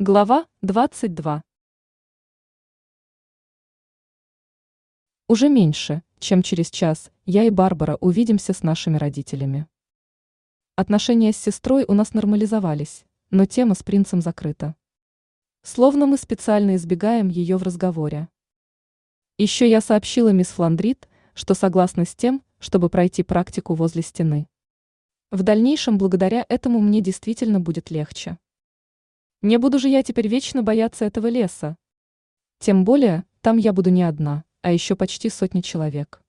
Глава 22. Уже меньше, чем через час, я и Барбара увидимся с нашими родителями. Отношения с сестрой у нас нормализовались, но тема с принцем закрыта. Словно мы специально избегаем ее в разговоре. Еще я сообщила мисс Фландрит, что согласна с тем, чтобы пройти практику возле стены. В дальнейшем благодаря этому мне действительно будет легче. Не буду же я теперь вечно бояться этого леса. Тем более, там я буду не одна, а еще почти сотни человек.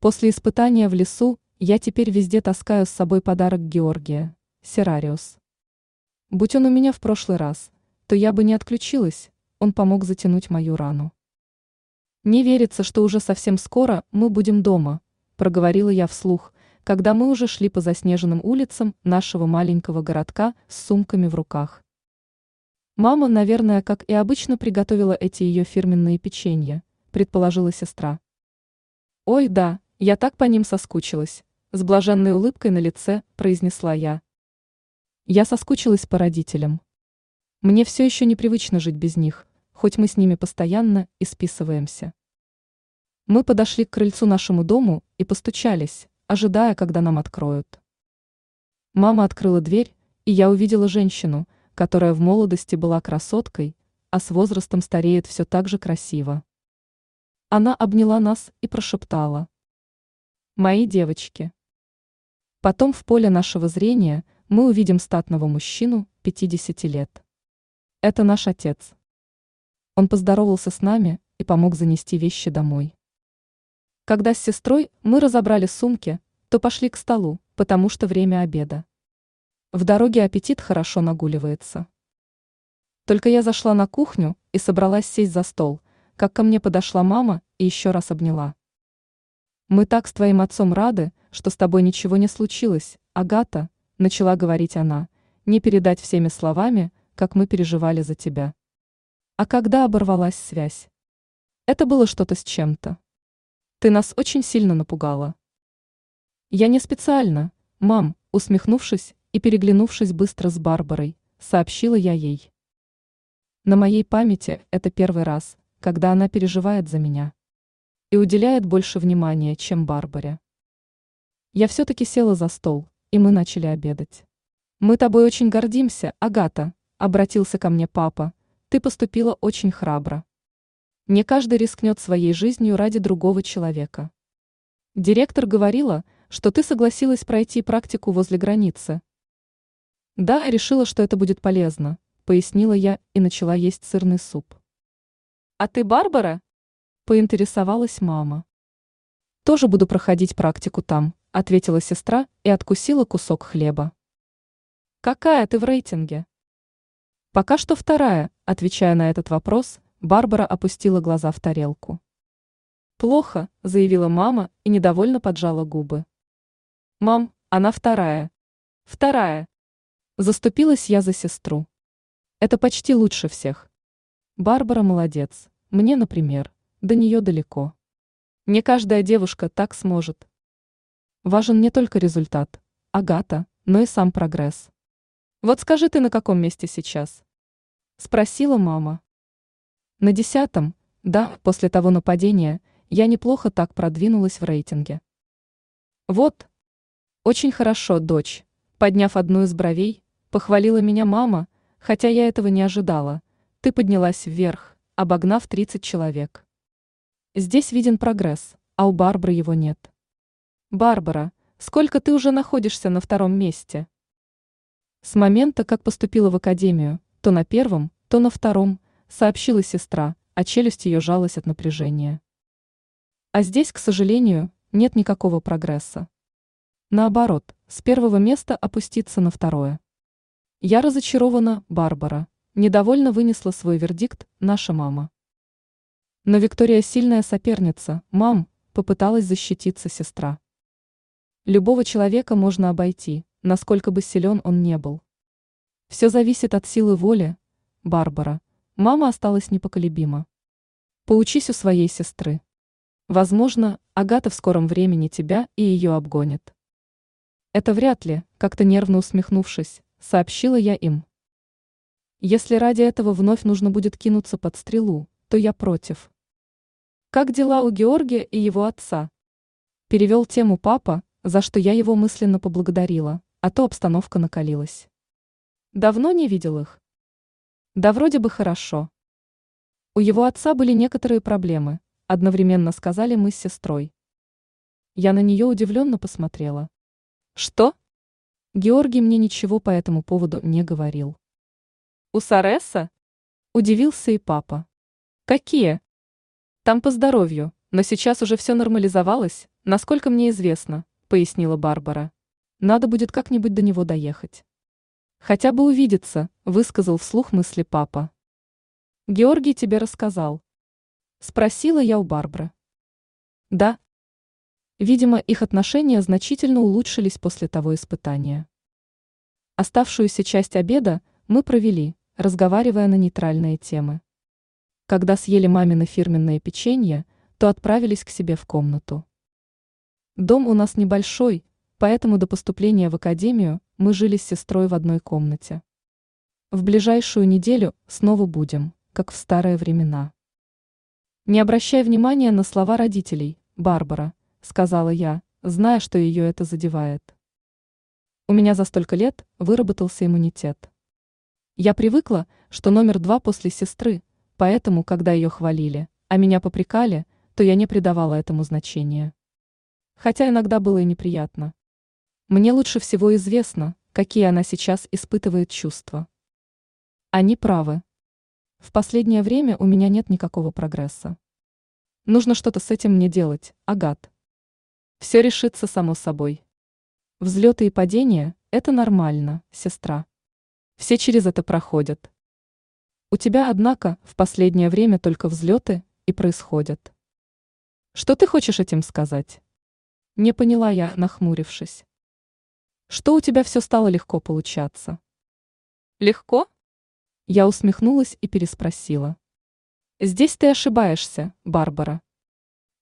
После испытания в лесу я теперь везде таскаю с собой подарок Георгия, Серариус. Будь он у меня в прошлый раз, то я бы не отключилась, он помог затянуть мою рану. Не верится, что уже совсем скоро мы будем дома, проговорила я вслух, когда мы уже шли по заснеженным улицам нашего маленького городка с сумками в руках. Мама, наверное, как и обычно, приготовила эти ее фирменные печенья, предположила сестра. Ой, да, я так по ним соскучилась, с блаженной улыбкой на лице произнесла я. Я соскучилась по родителям. Мне все еще непривычно жить без них, хоть мы с ними постоянно и списываемся. Мы подошли к крыльцу нашему дому и постучались, ожидая, когда нам откроют. Мама открыла дверь, и я увидела женщину – которая в молодости была красоткой, а с возрастом стареет все так же красиво. Она обняла нас и прошептала. «Мои девочки». Потом в поле нашего зрения мы увидим статного мужчину 50 лет. Это наш отец. Он поздоровался с нами и помог занести вещи домой. Когда с сестрой мы разобрали сумки, то пошли к столу, потому что время обеда. В дороге аппетит хорошо нагуливается. Только я зашла на кухню и собралась сесть за стол, как ко мне подошла мама и еще раз обняла. «Мы так с твоим отцом рады, что с тобой ничего не случилось, Агата», — начала говорить она, не передать всеми словами, как мы переживали за тебя. А когда оборвалась связь? Это было что-то с чем-то. Ты нас очень сильно напугала. Я не специально, мам, усмехнувшись, и, переглянувшись быстро с Барбарой, сообщила я ей. На моей памяти это первый раз, когда она переживает за меня. И уделяет больше внимания, чем Барбаре. Я все-таки села за стол, и мы начали обедать. «Мы тобой очень гордимся, Агата», — обратился ко мне папа. «Ты поступила очень храбро. Не каждый рискнет своей жизнью ради другого человека. Директор говорила, что ты согласилась пройти практику возле границы, да, решила, что это будет полезно, пояснила я и начала есть сырный суп. А ты Барбара? Поинтересовалась мама. Тоже буду проходить практику там, ответила сестра и откусила кусок хлеба. Какая ты в рейтинге? Пока что вторая, отвечая на этот вопрос, Барбара опустила глаза в тарелку. Плохо, заявила мама и недовольно поджала губы. Мам, она вторая. Вторая. Заступилась я за сестру. Это почти лучше всех. Барбара молодец. Мне, например, до нее далеко. Не каждая девушка так сможет. Важен не только результат, Агата, но и сам прогресс. Вот скажи ты, на каком месте сейчас? Спросила мама. На десятом, да, после того нападения, я неплохо так продвинулась в рейтинге. Вот. Очень хорошо, дочь. Подняв одну из бровей, Похвалила меня мама, хотя я этого не ожидала. Ты поднялась вверх, обогнав 30 человек. Здесь виден прогресс, а у Барбары его нет. Барбара, сколько ты уже находишься на втором месте? С момента, как поступила в академию, то на первом, то на втором, сообщила сестра, а челюсть ее жалась от напряжения. А здесь, к сожалению, нет никакого прогресса. Наоборот, с первого места опуститься на второе. Я разочарована, Барбара. Недовольно вынесла свой вердикт наша мама. Но Виктория сильная соперница, мам, попыталась защититься сестра. Любого человека можно обойти, насколько бы силен он не был. Все зависит от силы воли, Барбара. Мама осталась непоколебима. Поучись у своей сестры. Возможно, Агата в скором времени тебя и ее обгонит. Это вряд ли, как-то нервно усмехнувшись, сообщила я им. Если ради этого вновь нужно будет кинуться под стрелу, то я против. Как дела у Георгия и его отца? Перевел тему папа, за что я его мысленно поблагодарила, а то обстановка накалилась. Давно не видел их. Да вроде бы хорошо. У его отца были некоторые проблемы, одновременно сказали мы с сестрой. Я на нее удивленно посмотрела. Что? Георгий мне ничего по этому поводу не говорил. У Сареса? Удивился и папа. Какие? Там по здоровью, но сейчас уже все нормализовалось, насколько мне известно, пояснила Барбара. Надо будет как-нибудь до него доехать. Хотя бы увидеться, высказал вслух мысли папа. Георгий тебе рассказал. Спросила я у Барбары. Да. Видимо, их отношения значительно улучшились после того испытания. Оставшуюся часть обеда мы провели, разговаривая на нейтральные темы. Когда съели мамины фирменное печенье, то отправились к себе в комнату. Дом у нас небольшой, поэтому до поступления в академию мы жили с сестрой в одной комнате. В ближайшую неделю снова будем, как в старые времена. Не обращай внимания на слова родителей, Барбара, сказала я, зная, что ее это задевает. У меня за столько лет выработался иммунитет. Я привыкла, что номер два после сестры, поэтому, когда ее хвалили, а меня попрекали, то я не придавала этому значения. Хотя иногда было и неприятно. Мне лучше всего известно, какие она сейчас испытывает чувства. Они правы. В последнее время у меня нет никакого прогресса. Нужно что-то с этим мне делать, Агат. Все решится само собой. Взлеты и падения – это нормально, сестра. Все через это проходят. У тебя, однако, в последнее время только взлеты и происходят. Что ты хочешь этим сказать? Не поняла я, нахмурившись. Что у тебя все стало легко получаться? Легко? Я усмехнулась и переспросила. Здесь ты ошибаешься, Барбара.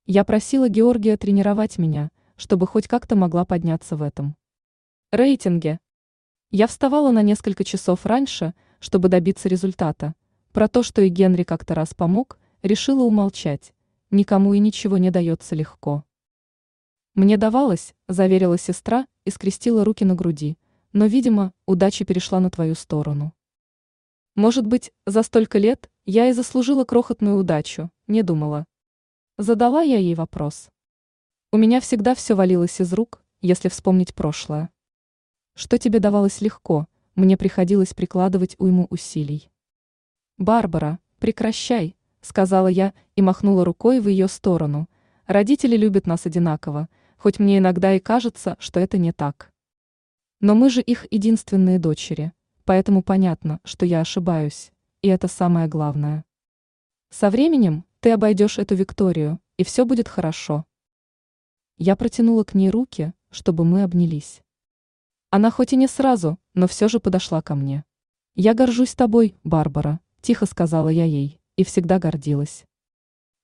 Я просила Георгия тренировать меня, чтобы хоть как-то могла подняться в этом рейтинге. Я вставала на несколько часов раньше, чтобы добиться результата. Про то, что и Генри как-то раз помог, решила умолчать. Никому и ничего не дается легко. Мне давалось, заверила сестра и скрестила руки на груди, но, видимо, удача перешла на твою сторону. Может быть, за столько лет я и заслужила крохотную удачу, не думала. Задала я ей вопрос. У меня всегда все валилось из рук, если вспомнить прошлое. Что тебе давалось легко, мне приходилось прикладывать уйму усилий. Барбара, прекращай, сказала я и махнула рукой в ее сторону. Родители любят нас одинаково, хоть мне иногда и кажется, что это не так. Но мы же их единственные дочери, поэтому понятно, что я ошибаюсь, и это самое главное. Со временем ты обойдешь эту Викторию, и все будет хорошо. Я протянула к ней руки, чтобы мы обнялись. Она хоть и не сразу, но все же подошла ко мне. «Я горжусь тобой, Барбара», – тихо сказала я ей, и всегда гордилась.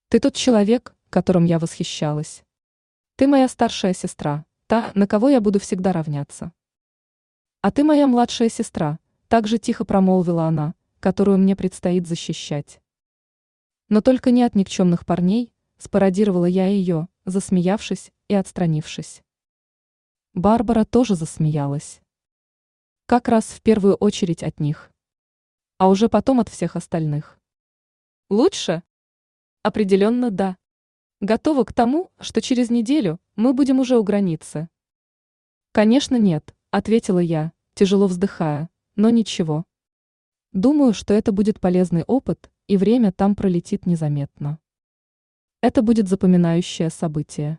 «Ты тот человек, которым я восхищалась. Ты моя старшая сестра, та, на кого я буду всегда равняться. А ты моя младшая сестра, так же тихо промолвила она, которую мне предстоит защищать. Но только не от никчемных парней, спародировала я ее, засмеявшись и отстранившись. Барбара тоже засмеялась. Как раз в первую очередь от них. А уже потом от всех остальных. Лучше? Определенно да. Готова к тому, что через неделю мы будем уже у границы. Конечно нет, ответила я, тяжело вздыхая, но ничего. Думаю, что это будет полезный опыт, и время там пролетит незаметно. Это будет запоминающее событие.